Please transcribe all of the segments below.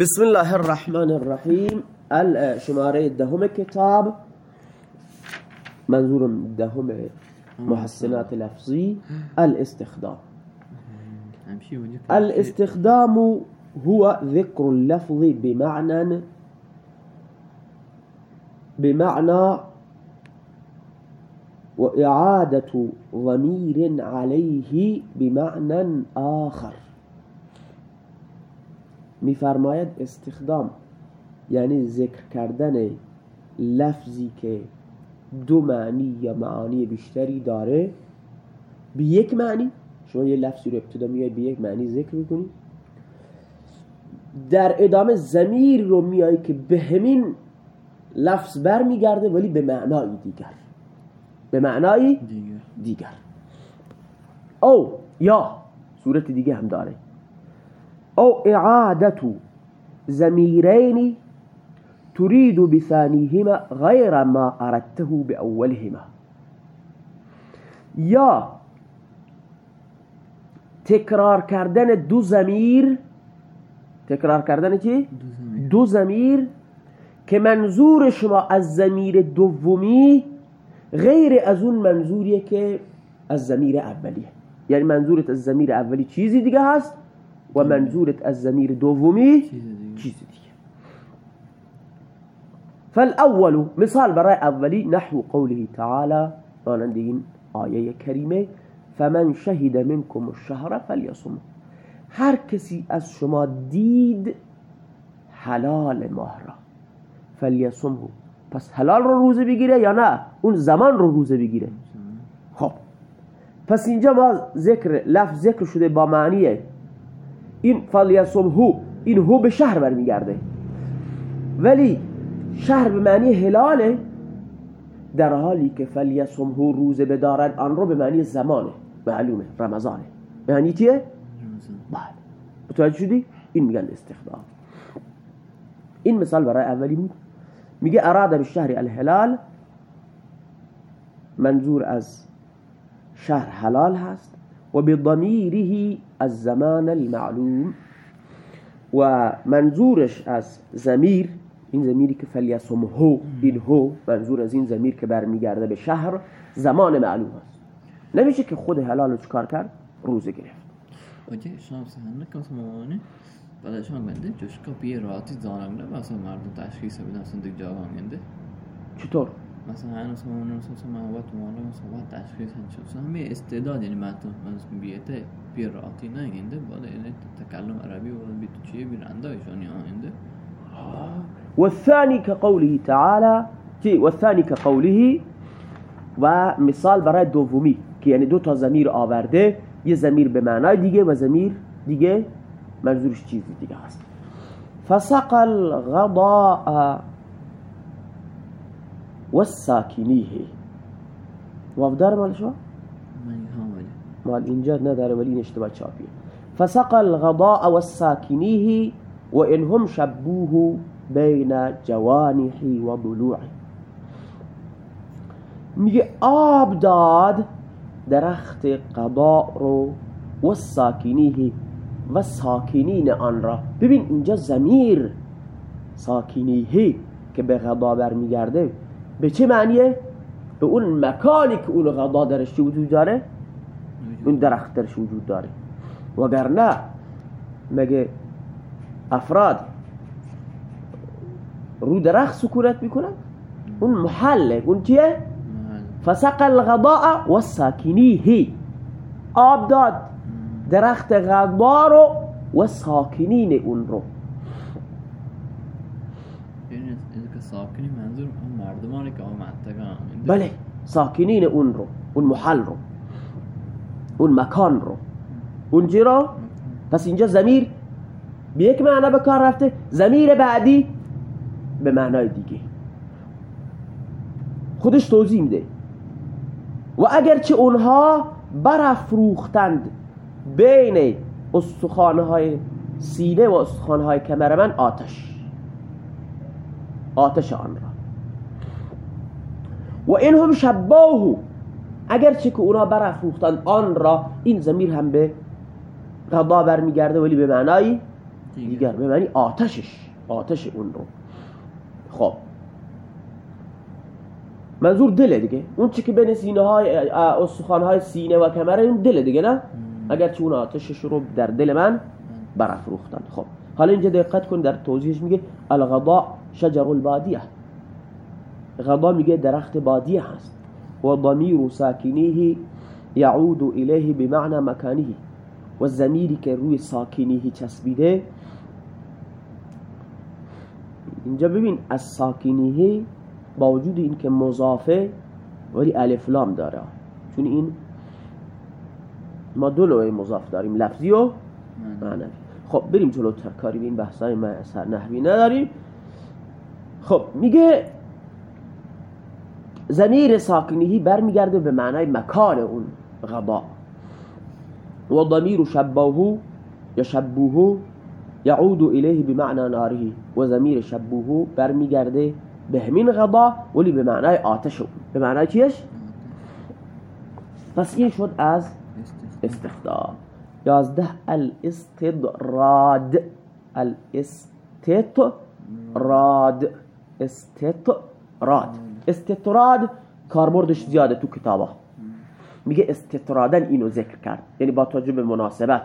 بسم الله الرحمن الرحیم شماره دهم کتاب منظور دهم محسنات لفظی الاستخدام. الاستخدام هو ذكر اللفظ بمعنى بمعنى وإعادة ضمير عليه بمعنى آخر. میفرماید استخدام یعنی ذکر کردن لفظی که دو معنی یا معانی بیشتری داره به یک معنی شما یه لفظی رو ابتدا میای به یک معنی ذکر می‌کنی در ادامه زمیر رو میای که به همین لفظ بر میگرده ولی به معنای دیگر. به معنای دیگر, دیگر. او یا صورت دیگه هم داره. أو إعادة زميرين تريد بثانيهما غير ما أردته بأولهما. یا تکرار کردن دو زمیر تکرار کردن چی؟ دو زمیر که منظور شما از زمیر دومی غیر از اون منظوریه که از زمیر اولیه. یعنی منظورت از زمیر اولی چیزی دیگه هست؟ و منظورت از زمیر دومی چیز دیگه. فالأول مثال برای اولی نحو قوله تعالی مانند این آیه کریمه فمن شهد منكم الشهر فلیصم. هر کسی از شما دید حلال ماه را فلیصمه پس حلال رو روزه بگیره یا نه؟ اون زمان رو روزه بگیره. خب. پس اینجا ما ذکر لفظ ذکر شده با معنیه این هو این هو به شهر برمیگرده. ولی شهر به معنی هلاله در حالی که هو روزه بدارد آن رو به معنی زمانه. معلومه رمضانه. معنی چیه؟ بله. متوجه شدی؟ این میگن استخدام. این مثال برای اولی بود. میگه اراده به شهر الهلال منظور از شهر حلال هست. و به ضمیره الزمان المعلوم. و منظورش از زمیر این زمیری که فلیسم هو این هو منظور از این زمیر که برمیگرده به شهر زمان معلوم است. نمیشه که خود حلال چکار کرد؟ روزه گرفت. Oye, şans hanne kasım olanı. بعد شما بنده جوشکا بیه راحتی زانم نه مثلا مردم تشخیص بدن اصلا دیگه جواب گنده چطور؟ مثلا هنوز مثلا مثلا من وقت مالا مثلا تشخیص مثلا همه استعداد یعنی مثلا بیته راتی نگنده بعد این تکلم عربی و بیت چیه؟ بیرنده ایشانی آینده. والثاني كقوله تعالى والثاني كقوله و مثال برای دومی که یعنی دو تا زمیر آورده. یه زمیر به معنای دیگه و زمیر دیگه منظورش چیزی دیگه هست. فسق الغضاء والساكنيه. وافدار مال شو؟ مال. اینجا نداره ولی این اشتباه چاپیه فسق الغضاء والساكنيه وإن هم شبوه بين جوانحي و میگه آب داد درخت قضاء رو و ساکنیه و ساکنین آن را؟ ببین اینجا زمیر ساکنیه که به غضا برمیگرده. به چه معنیه؟ به اون مکانی که اون غضا درش وجود داره؟ اون درخت درش وجود داره. وگرنه مگه افراد رو درخت سکونت میکنن؟ اون محله. اون چیه؟ فسق الغضاء و ساکنیه آب داد. درخت غضا رو و ساکنین اون رو. منظور مردمانی که بله ساکنین اون رو اون محل رو اون مکان رو. اونجا رو؟ پس اینجا زمیر به یک معنی به کار رفته. زمیر بعدی به معنای دیگه. خودش توضیح میده. و اگرچه اونها برافروختند بین استخانه های سینه و استخانه های کمر من آتش. آتش آن را. و این هم شباهو اگرچه که اونا برافروختند آن را این زمیر هم به قضا برمیگرده ولی به معنای دیگر. به معنی آتشش آتش اون رو. خب. منظور دله دیگه. اون چی که بین سینه های استخوان های سینه و کمر اون دله دیگه نه؟ اگر چون اون آتشش رو در دل من برافروختن. خب. حالا اینجا دقت کن در توضیحش میگه الغضاء شجر البادیه. غضا میگه درخت بادیه هست. و ضمیر ساکنیه یعود الیه بمعنى مکانه و زمیری که روی ساکنیه چسبیده. اینجا ببین از ساکنیه با وجود اینکه مضافه ولی الف لام داره. چون این ما دو مضاف داریم لفظی و معنوی. خب بریم جلوتر کاری به این بحثای ما اثر نحوی نداریم. خب میگه زمیر ساکنیهی برمیگرده به معنای مکان اون غبا. و ضمیر شبوه یا شبوه یعود الیه بمعنى ناره و زمیر شبوه برمیگرده به همین غبا ولی به معنای آتش اون. به معنای چیش؟ پس این شد از استخدام. یازده الاستدراد. الاستطراد استطراد استطراد کاربردش زیاده تو کتابا. میگه استطرادن اینو ذکر کرد. یعنی با توجه به مناسبت؟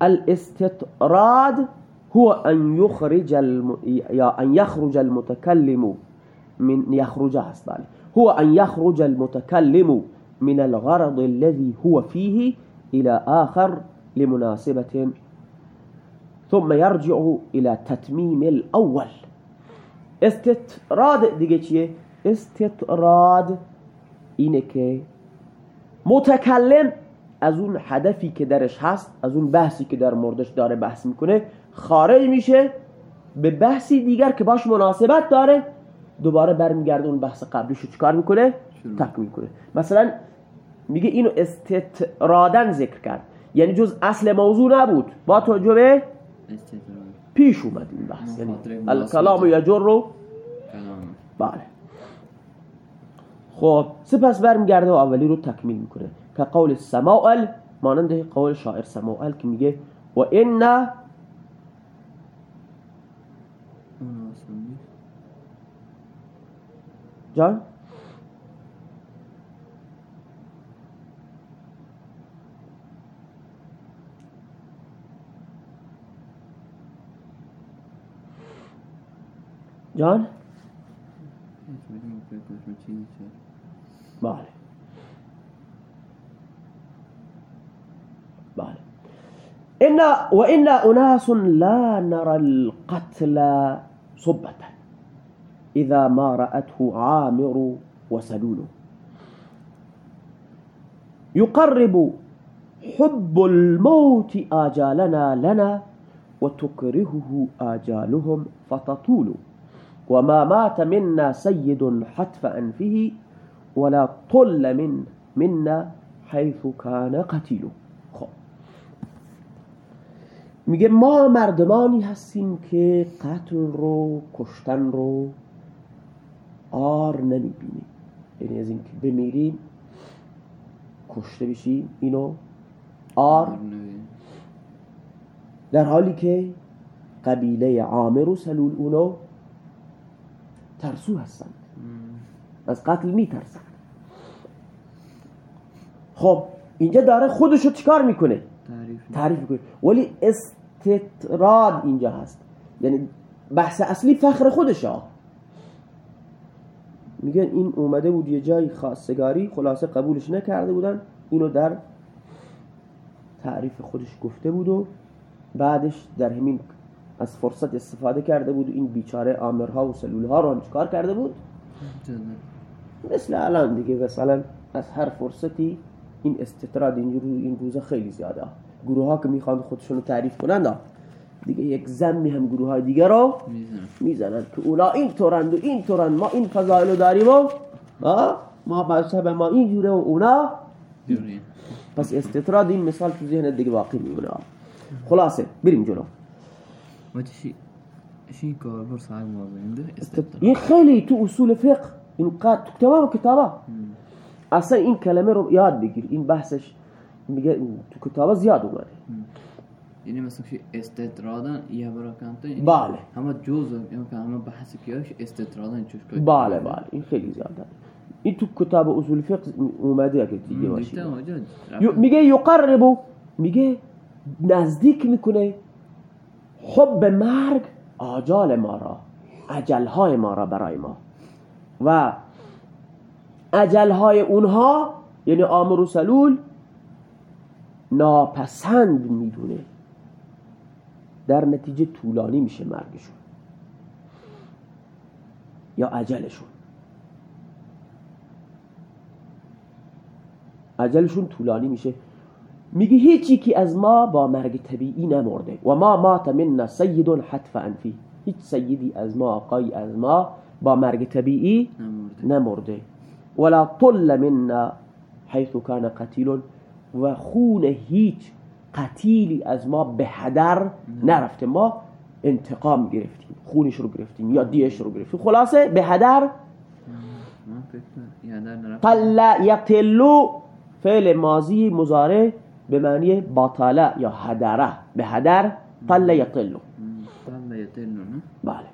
الاستطراد هو أن يخرج الم... يا أن يخرج المتكلم من يخرج هستاني هو أن يخرج المتكلم من الغرض الذي هو فيه إلى آخر لمناسبة. ثم يرجع إلى تتميم الأول. استطراد دیگه چیه؟ استطراد اینه که متکلم از اون هدفی که درش هست از اون بحثی که در موردش داره بحث می‌کنه خارج میشه به بحثی دیگر که باش مناسبت داره دوباره برمیگرده اون بحث قبلیشو چیکار می‌کنه؟ تکمیل کنه مثلا میگه اینو استطرادن ذکر کرد. یعنی جز اصل موضوع نبود. با توجه به پیش اومد این بحث یعنی الکلام یجر رو بله. خب سپس برمیگرده و اولی رو تکمیل می‌کنه. که قول سماعل مانند قول شاعر سماعل که میگه و این جان؟ جان بله بله إن وإن أناس لا نرى القتل صبة إذا ما رأته عامر وسلول. يقرب حب الموت آجالنا لنا وتكرهه آجالهم فتطول. وما مات منا سيد حتف أنفه ولا طل من منا حيث كان قتيل. خب. میگه ما مردمانی هستیم که قتل رو کشتن رو آر نمی‌بینیم. یعنی از اینکه بمیریم کشته بشیم اینو آر در حالی که قبیله عامر و سلول اونو ترسو هستن. از قتل میترسن. خب اینجا داره خودشو چیکار می‌کنه؟ تعریف می‌کنه. ولی استطراد اینجا هست. یعنی بحث اصلی فخر خودشه. میگن این اومده بود یه جای خاصگاری خلاصه قبولش نکرده بودن. اینو در تعریف خودش گفته بود و بعدش در همین از فرصت استفاده کرده بود. و این بیچاره آمرها و سلولها رو هم چکار کرده بود؟ مثل الان دیگه مثلا از هر فرصتی این استطراد این, این روزا خیلی زیاده. گروه ها که می‌خوان خودشون رو تعریف کنند دیگه یک زمی هم گروه های دیگه رو می‌زنن. که اونا این طورند و این طورند ما این فضایل رو داریم و ما مذهب ما این جوره و اونا. پس استطراد این مثال تو ذهن دیگه باقی میمونه. خلاصه بریم جلو. وتشيكو البورصة على الموظفين يا خالي تو أصول فقه. إن قاد تكتبها كتابة أصلا إن كلمة رو ياد بيجير. إن بحثش كتابة زيادة إيه؟ معنى يعني مثلا شيء استطرادا يا برا كانت يعني بالي. هم جوز هم كان هم بحث كياش استطرادا شوش كي بالي بالي. إن خيلي زيادة إن تو كتابة أصول الفقه ومادية كتير ماشي يقرب ميجي نزديك ميكونه حب مرگ آجال ما را اجلهای ما را برای ما. و اجلهای اونها یعنی آمر و سلول ناپسند می‌دونه. در نتیجه طولانی میشه مرگشون. یا اجلشون. اجلشون طولانی میشه. میگه هیچی که از ما با مرگ طبیعی نمرده. و ما مات منا سید حتف انفی هیچ سیدی از ما آقای از ما با مرگ طبیعی نمرده. ولا طل منا حيث كان قتیل و خون هیچ قتیلی از ما به هدر نرفته. ما انتقام گرفتیم خونش رو گرفتیم یا دیش رو گرفتیم. خلاصه به هدر قل یقتلو فعل ماضی مضارع به معنی باطله یا هدره به هدر قل طلع یتلو نه بله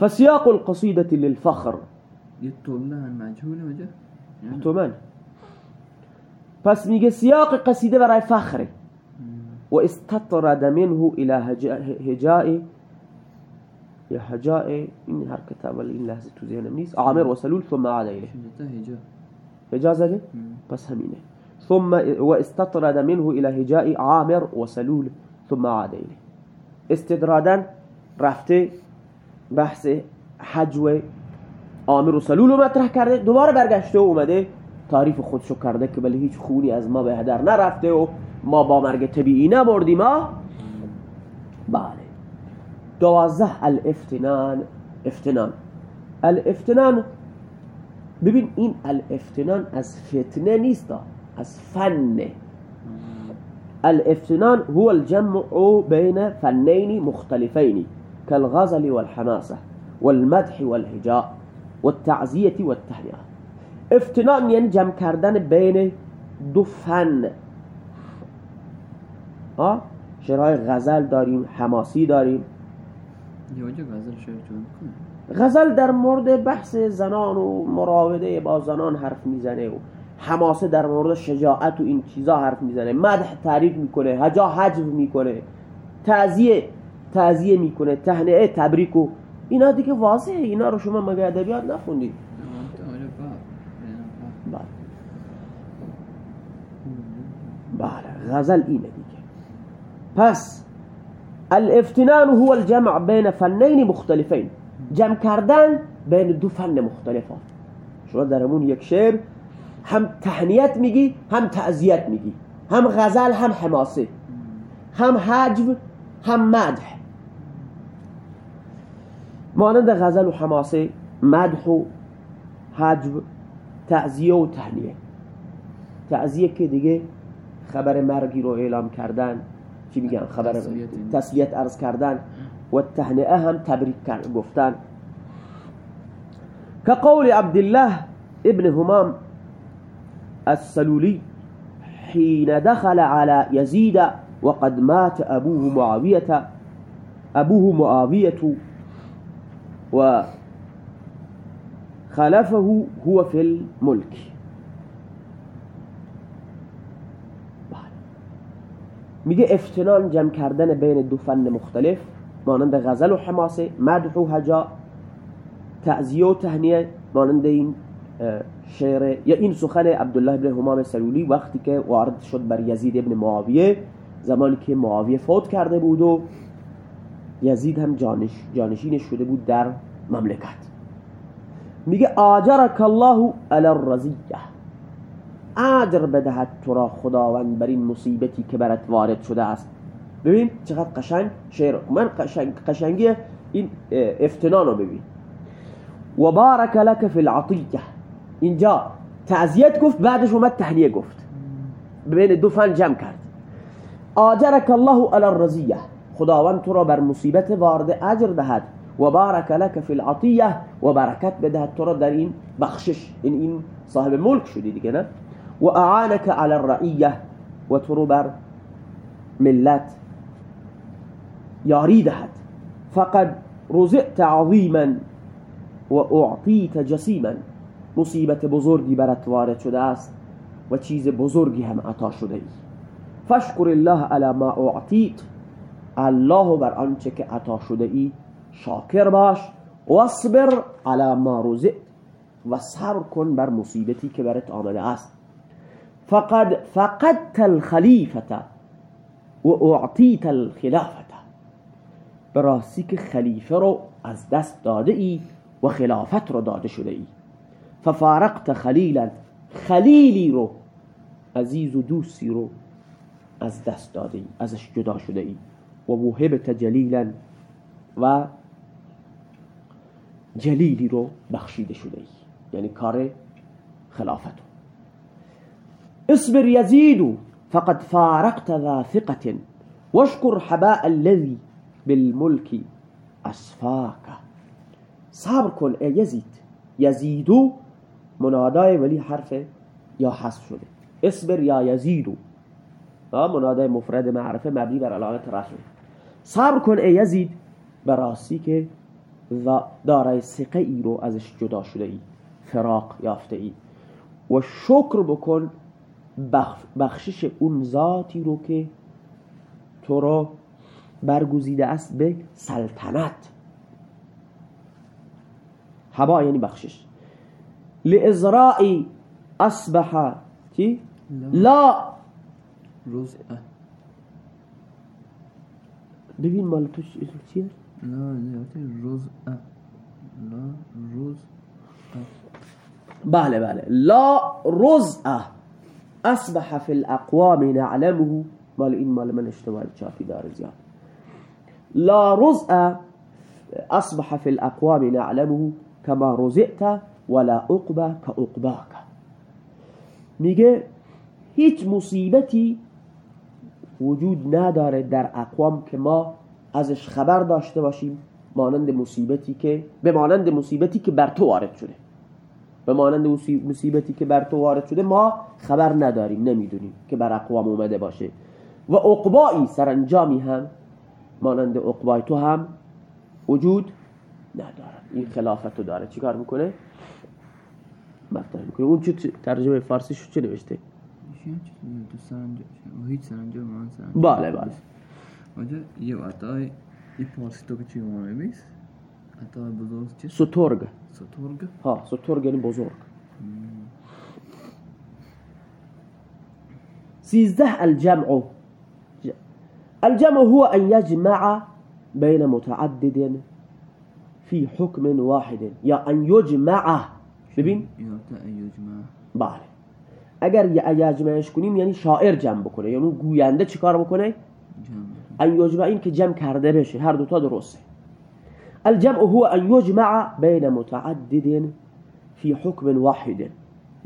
فسیاق القصيدة للفخر. هم مجهوله وجه. تو من پس میگه سیاق قصیده برای فخره. و استطرد منه إلى هجاء- هجاء یا هجاء. این هر کتاب ولی این لحظه تو ذهنم نیست. عامر و سلول ثم عاد الیه. شده هجا اجازه ده بس همینه. ثم واستطرد منه الى هجاء عامر وسلول ثم عاد اليه استدرادا رفته بحث حجو عامر و سلول مطرح کرده. دوباره برگشته و اومده. تعریف خودشو کرده که بله هیچ خونی از ما به هدر نرفته و ما با مرگ طبیعی نمردیم ها بله. دوازده الافتنان افتنان. الافتنان ببین این الافتنان از فتنه نیست از فنه الافتنان هو الجمع بين فنين مختلفين كالغزل والحماسة والمدح والهجاء والتعزية والتهنئة افتنان یعنی جمع کردن بین دو فن. آه؟ شعرهای غزل داریم حماسی داریم. غزل در مورد بحث زنان و مراوده با زنان حرف می‌زنه و حماسه در مورد شجاعت و این چیزا حرف می‌زنه. مدح تعریف می‌کنه هجا حجب می‌کنه تعذیه تعذیه می‌کنه تهنئه تبریک و اینا دیگه واضحه. اینا رو شما مگه ادبیات نخوندید؟ بله. غزل اینه دیگه. پس الافتنان هو الجمع بین فنین مختلفین. جمع کردن بین دو فن مختلفه شما در همون یک شعر هم تهنیت میگی هم تعذیت میگی. هم غزل هم حماسه. هم حجب هم مدح. مانند غزل و حماسه مدح و حجب تعذیه و تهنیه تعذیه که دیگه خبر مرگی رو اعلام کردن چی میگن؟ خبر تسلیت. عرض کردن و تهنئه هم تبریک گفتن. كقول عبد الله ابن همام السلولي حين دخل على يزيد وقد مات أبوه معاوية أبوه معاوية وخلفه هو في الملك. میگه افتنان جمع کردن بین دو فن مختلف مانند غزل و حماسه مدح و هجا تعزیه و تهنیه مانند این شعر یا این سخن عبدالله ابن همام سلولی وقتی که وارد شد بر یزید ابن معاویه زمانی که معاویه فوت کرده بود و یزید هم جانش جانشینش شده بود در مملکت. میگه آجرک الله علی الرزیه اجر بدهد تو را خداوند بر این مصیبتی که برات وارد شده است. ببین چقدر قشنگ شعر. من قشنگ قشنگی این افتنان ببین. و بارک لك فی العطیه. اینجا تعذیت گفت بعدش اومد تهنیه گفت. بین دو فن جمع کرد. آجرک الله علی الرزیه خداوند تو را بر مصیبت وارد اجر دهد. و بارک لك فی العطیه و برکت بدهد. تو را در این بخشش این این صاحب ملک شدی دیگه نه؟ و اعانك على الرعیه و تو رو بر ملت یاری دهد. فقد رزعت عظیما و اعطیت جسیما. مصیبت بزرگی برات وارد شده است و چیز بزرگی هم عطا شده ای. فشکر الله على ما اعطیت. الله بر آنچه که عطا شده ای شاکر باش واصبر على ما رزقت و صبر کن بر مصیبتی که برات آمده است. فقد فقدت الخلیفه و اعطیت الخلافه براستی که خلیفه رو از دست داده ای و خلافت رو داده شده ای. ففارقت خلیلا. خلیلی رو عزیز و دوستی رو از دست داده ای ازش جدا شده ای و موهبت جلیلا. و جلیلی رو بخشیده شده ای یعنی کار خلافت. اصبر يزيد فقد فارقت ذا ثقة. واشكر حباء الذي بالملك اسفاك صبر کن ای یزید. یزیدو منادای ولی حرف یا حذف شده. اصبر یا یزیدو منادای مفرد معرفه مبنی بر علامت رفع. صبر کن ای یزید براسی که دارای سقه ای رو ازش جدا شده ای فراق یافته ای. و شکر بکن بخشش اون ذاتی رو که تو رو برگزیده است به سلطنت. هبا یعنی بخشش. لإزراء أصبح كي؟ لا. روز آه. ببين مال توش كثير لا لا روز آه. لا روز آه. بله بله لا رزء أصبح في الأقوام نعلمه. مال إن مال من اشتوال شافي دار زياد لا رزء أصبح في الأقوام نعلمه. كما رزئت ولا عقبة كعقباك. میگه هیچ مصیبتی وجود نداره در اقوام که ما ازش خبر داشته باشیم مانند مصیبتی که به مانند مصیبتی که بر تو وارد شده. به مانند مصیبتی که بر تو وارد شده ما خبر نداریم نمی‌دونیم که بر اقوام اومده باشه. و عقبایی سرانجامی هم مانند عقبای تو هم وجود ندارد این خلافت رو داره چیکار می‌کنه؟ میکنه اون چه ترجمه فارسی شو چه نوشته؟ بله بله. آجا یه عطای این فارسی تو که چی اومده بیست عطای بزرگ چی؟ سترگ. سترگ؟ ها سترگ یعنی بزرگ. الجمع. الجمع هو أن يجمع بين متعدد في حكم واحد يا أن يجمع ببین؟ بله. اگر یجمعش کنیم یعنی شاعر جمع بکنه. یعنی گوینده چیکار بکنه؟ ان یجمع این که جمع کرده بشه. هر دوتا درسته. الجمع هو ان یجمع بین متعدد في حكم واحد.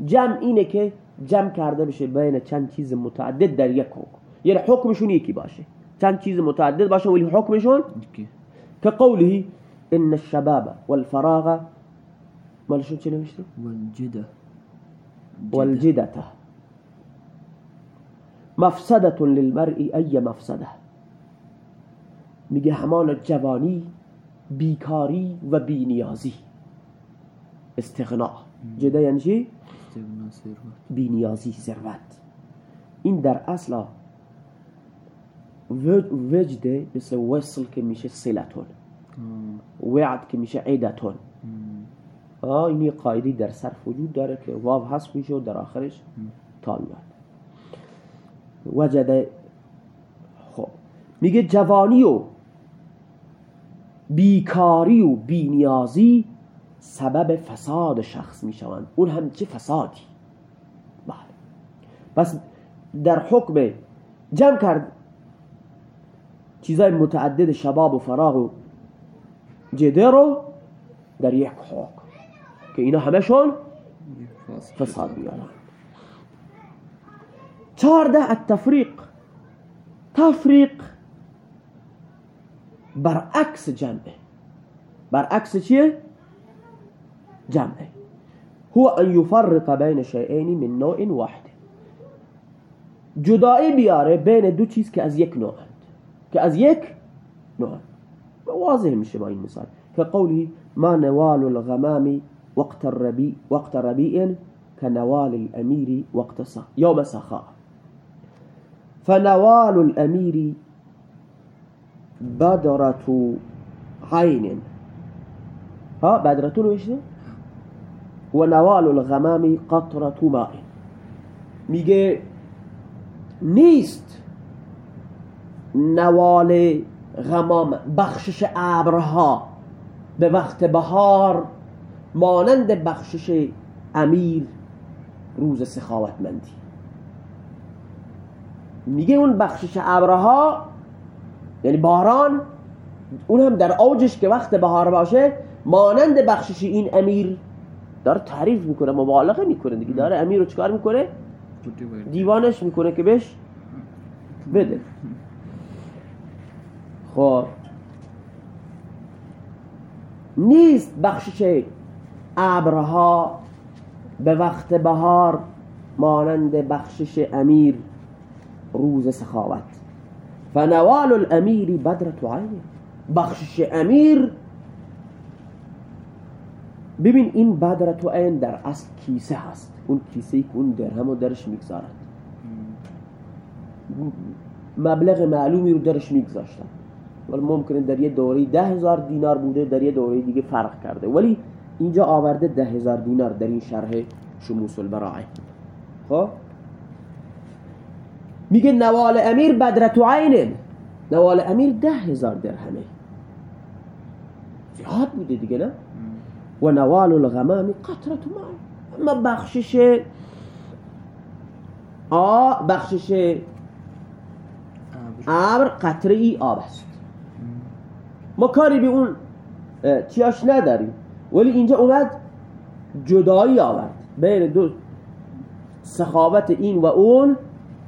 جمع اینه که جمع کرده بشه بین چند چیز متعدد در یک حکم. یعنی حکمشون یکی باشه. چند چیز متعدد باشه ولی حکمشون که قوله ان الشباب والفراغ مالشون چی نوشته؟ والجدة. والجدة. مفسدة للمرء ای مفسدة. میگه همان جوانی بیکاری و بینیازی. استغنا. جدة یعنی چی؟ بینیازی ثروت. این در اصل وجده مثل وصل که میشه سلتون وعد که میشه عیدتون این قاعده در صرف وجود داره که واو هست میشه و در آخرش تا میاد. وجده خب. میگه جوانی و بیکاری و بینیازی سبب فساد شخص می‌شوند. اون هم چه فسادی؟ بله. پس در حکم جمع کرد چیزای متعدد شباب و فراغ و جده رو در یک حکم. که اینا همشون فساد میارن چهارده التفریق. تفریق برعکس جمعه. برعکس چیه؟ جمعه. هو ان يفرق بين شيئين من نوع واحد. جدایی بیاره بین دو چیز که از یک نوع که از یک نوع واضح میشه با این مثال. که قولی ما نوال الغمام وقت الربيع وقت ربيع كنوال الأمير وقت يوم سخاء فنوال الأمير بدرة عين ها بدرة وش ونوال الغمام قطرة ماء. میگه نیست نوال غمام بخشش ابرها به وقت بهار مانند بخشش امیر روز سخاوتمندی. میگه اون بخشش ابرها یعنی باران اون هم در اوجش که وقت بهار باشه مانند بخشش این امیر داره تعریف می‌کنه مبالغه می‌کنه دیگه. داره امیر رو چکار می‌کنه؟ دیوانش می‌کنه که بهش بده. خب. نیست بخشش ابرها به وقت بهار مانند بخشش امیر روز سخاوت. فنوال الامیر بدرت عین. بخشش امیر ببین این بدرت عین در اصل کیسه هست. اون کیسه که اون درهم و درش می‌گذارد مبلغ معلومی رو درش میگذاشتن. ولی ممکنه در یه دوره ده هزار دینار بوده در یه دوره دیگه فرق کرده. ولی اینجا آورده ده هزار دینار در این شرح شموس البراعه. خب؟ میگه نوال امیر بدرت عین. نوال امیر ده هزار درهمه زیاد بوده دیگه نه؟ و نوال الغمام قطرت ما اما بخشش آ بخشش ابر. قطره ای آب است. ما کاری به اون چیاش نداریم. ولی اینجا اومد جدایی آورد. بین دو سخاوت این و اون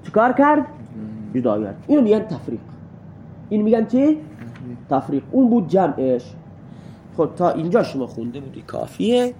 چکار کرد؟ جدایی آورد. اینو میگن تفریق. این میگن چی؟ تفریق. اون بود جمعش. خب تا اینجا شما خونده بودی. کافیه.